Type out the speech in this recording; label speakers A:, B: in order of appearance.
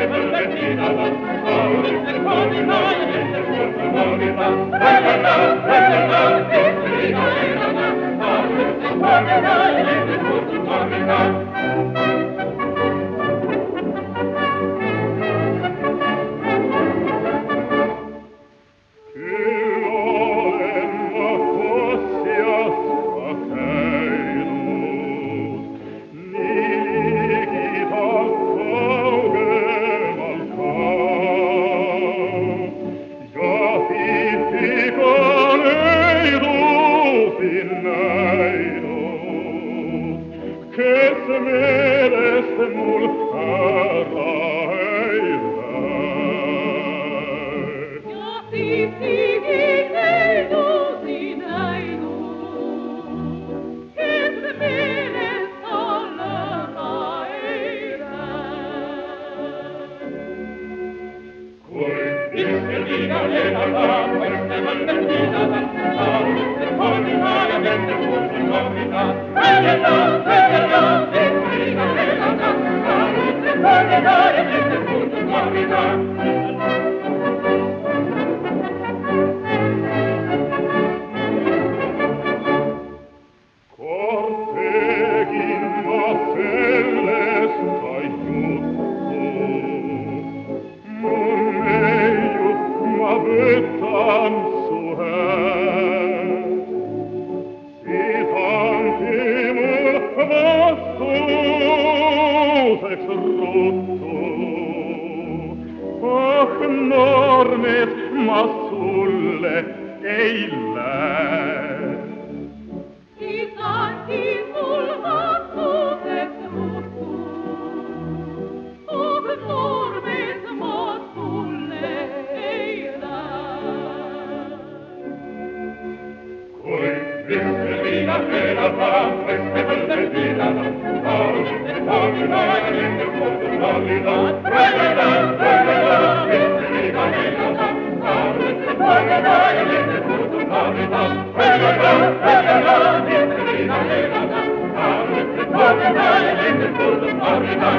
A: Oh,
B: el día
A: le
B: è rotto. ach normet ma sulle ei le
A: si tanti sul vacu è frutto ach normet ma sulle ei le
B: cui vivere vina per la fam queste
A: per te vina Oggi, oggi, oggi, Amen.